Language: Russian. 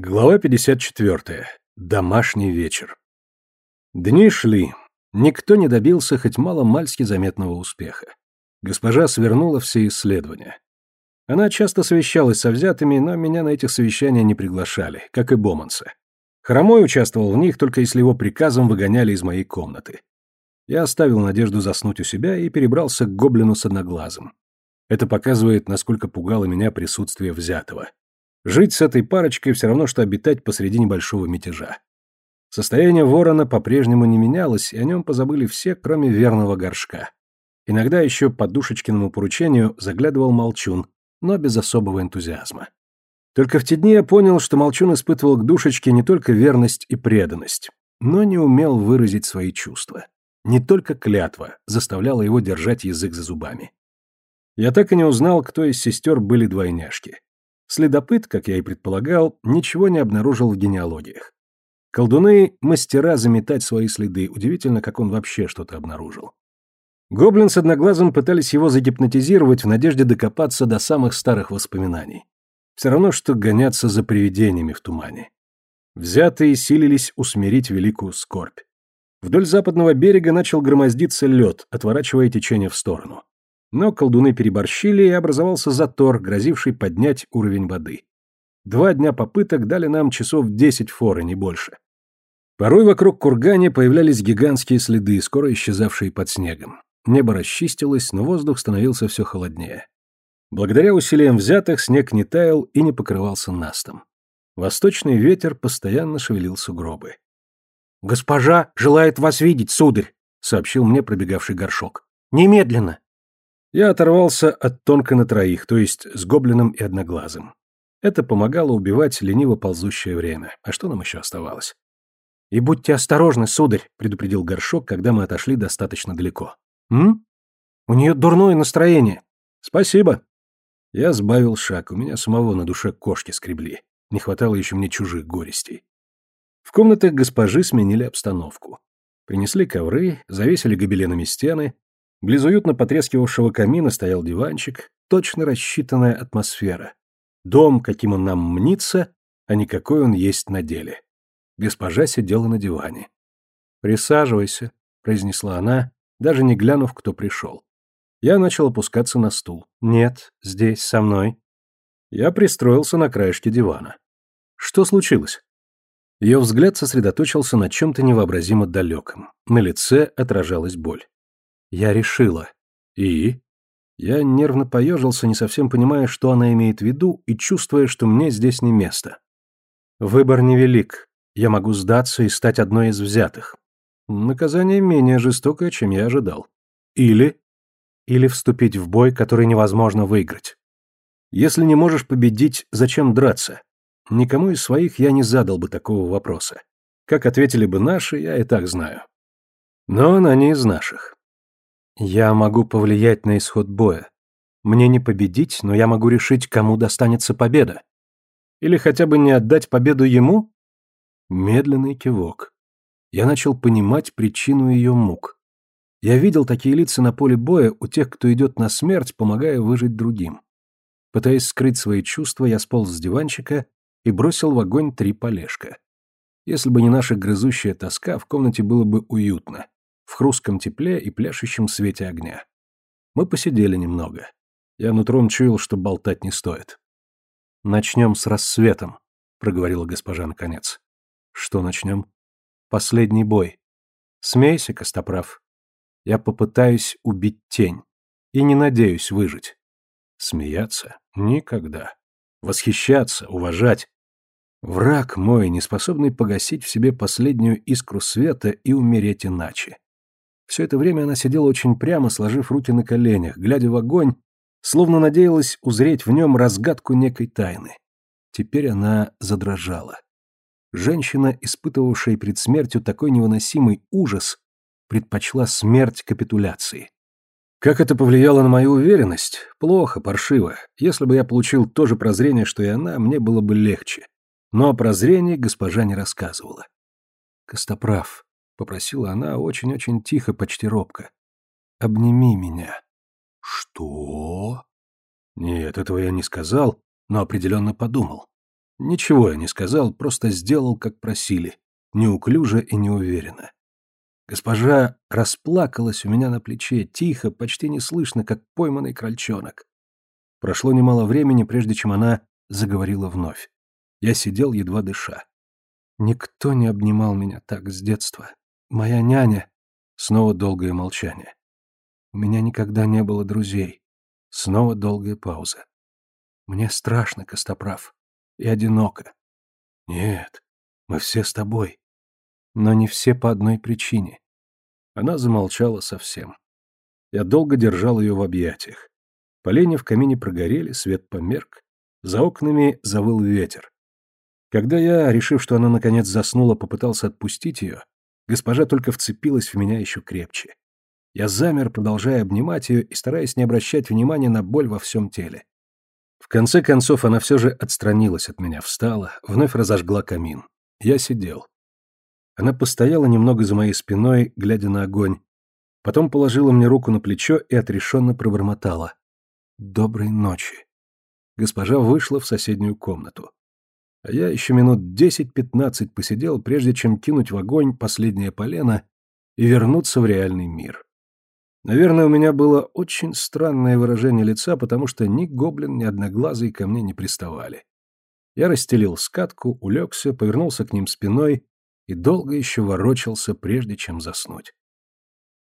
Глава 54. Домашний вечер. Дни шли. Никто не добился хоть мало-мальски заметного успеха. Госпожа свернула все исследования. Она часто совещалась со взятыми, но меня на этих совещания не приглашали, как и Боманса. Хромой участвовал в них, только если его приказом выгоняли из моей комнаты. Я оставил надежду заснуть у себя и перебрался к гоблину с одноглазым. Это показывает, насколько пугало меня присутствие взятого. Жить с этой парочкой все равно, что обитать посреди небольшого мятежа. Состояние ворона по-прежнему не менялось, и о нем позабыли все, кроме верного горшка. Иногда еще по душечкиному поручению заглядывал Молчун, но без особого энтузиазма. Только в те дни я понял, что Молчун испытывал к душечке не только верность и преданность, но не умел выразить свои чувства. Не только клятва заставляла его держать язык за зубами. Я так и не узнал, кто из сестер были двойняшки. Следопыт, как я и предполагал, ничего не обнаружил в генеалогиях. Колдуны — мастера заметать свои следы, удивительно, как он вообще что-то обнаружил. Гоблин с одноглазым пытались его загипнотизировать в надежде докопаться до самых старых воспоминаний. Все равно, что гоняться за привидениями в тумане. Взятые силились усмирить великую скорбь. Вдоль западного берега начал громоздиться лед, отворачивая течение в сторону. Но колдуны переборщили, и образовался затор, грозивший поднять уровень воды. Два дня попыток дали нам часов десять форы, не больше. Порой вокруг кургани появлялись гигантские следы, скоро исчезавшие под снегом. Небо расчистилось, но воздух становился все холоднее. Благодаря усилиям взятых снег не таял и не покрывался настом. Восточный ветер постоянно шевелил сугробы. «Госпожа желает вас видеть, сударь», — сообщил мне пробегавший горшок. «Немедленно». Я оторвался от тонко на троих, то есть с гоблином и одноглазым. Это помогало убивать лениво ползущее время. А что нам еще оставалось? «И будьте осторожны, сударь», — предупредил горшок, когда мы отошли достаточно далеко. «М? У нее дурное настроение». «Спасибо». Я сбавил шаг, у меня самого на душе кошки скребли. Не хватало еще мне чужих горестей. В комнатах госпожи сменили обстановку. Принесли ковры, завесили гобеленами стены, Близ уютно потрескивавшего камина стоял диванчик, точно рассчитанная атмосфера. Дом, каким он нам мнится, а не какой он есть на деле. Госпожа сидела на диване. «Присаживайся», — произнесла она, даже не глянув, кто пришел. Я начал опускаться на стул. «Нет, здесь, со мной». Я пристроился на краешке дивана. «Что случилось?» Ее взгляд сосредоточился на чем-то невообразимо далеком. На лице отражалась боль. Я решила. И? Я нервно поежился, не совсем понимая, что она имеет в виду, и чувствуя, что мне здесь не место. Выбор невелик. Я могу сдаться и стать одной из взятых. Наказание менее жестокое, чем я ожидал. Или... Или вступить в бой, который невозможно выиграть. Если не можешь победить, зачем драться? Никому из своих я не задал бы такого вопроса. Как ответили бы наши, я и так знаю. Но она не из наших. Я могу повлиять на исход боя. Мне не победить, но я могу решить, кому достанется победа. Или хотя бы не отдать победу ему? Медленный кивок. Я начал понимать причину ее мук. Я видел такие лица на поле боя у тех, кто идет на смерть, помогая выжить другим. Пытаясь скрыть свои чувства, я сполз с диванчика и бросил в огонь три полежка. Если бы не наша грызущая тоска, в комнате было бы уютно в хрустком тепле и пляшущем свете огня. Мы посидели немного. Я нутром чуял, что болтать не стоит. «Начнем с рассветом», — проговорила госпожа наконец. «Что начнем?» «Последний бой. Смейся, Костоправ. Я попытаюсь убить тень. И не надеюсь выжить. Смеяться? Никогда. Восхищаться, уважать. Враг мой, не способный погасить в себе последнюю искру света и умереть иначе. Все это время она сидела очень прямо, сложив руки на коленях, глядя в огонь, словно надеялась узреть в нем разгадку некой тайны. Теперь она задрожала. Женщина, испытывавшая перед смертью такой невыносимый ужас, предпочла смерть капитуляции. Как это повлияло на мою уверенность? Плохо, паршиво. Если бы я получил то же прозрение, что и она, мне было бы легче. Но о прозрении госпожа не рассказывала. Костоправ, попросила она очень-очень тихо, почти робко. Обними меня. Что? Нет, этого я не сказал, но определенно подумал. Ничего я не сказал, просто сделал, как просили, неуклюже и неуверенно. Госпожа расплакалась у меня на плече, тихо, почти неслышно, как пойманный крольчонок. Прошло немало времени, прежде чем она заговорила вновь. Я сидел, едва дыша. Никто не обнимал меня так с детства. Моя няня... Снова долгое молчание. У меня никогда не было друзей. Снова долгая пауза. Мне страшно, Костоправ. И одиноко. Нет, мы все с тобой. Но не все по одной причине. Она замолчала совсем. Я долго держал ее в объятиях. Поленья в камине прогорели, свет померк. За окнами завыл ветер. Когда я, решив, что она наконец заснула, попытался отпустить ее, госпожа только вцепилась в меня еще крепче. Я замер, продолжая обнимать ее и стараясь не обращать внимания на боль во всем теле. В конце концов она все же отстранилась от меня, встала, вновь разожгла камин. Я сидел. Она постояла немного за моей спиной, глядя на огонь. Потом положила мне руку на плечо и отрешенно пробормотала. «Доброй ночи». Госпожа вышла в соседнюю комнату. А я еще минут десять-пятнадцать посидел, прежде чем кинуть в огонь последнее полено и вернуться в реальный мир. Наверное, у меня было очень странное выражение лица, потому что ни гоблин, ни одноглазый ко мне не приставали. Я расстелил скатку, улегся, повернулся к ним спиной и долго еще ворочался, прежде чем заснуть.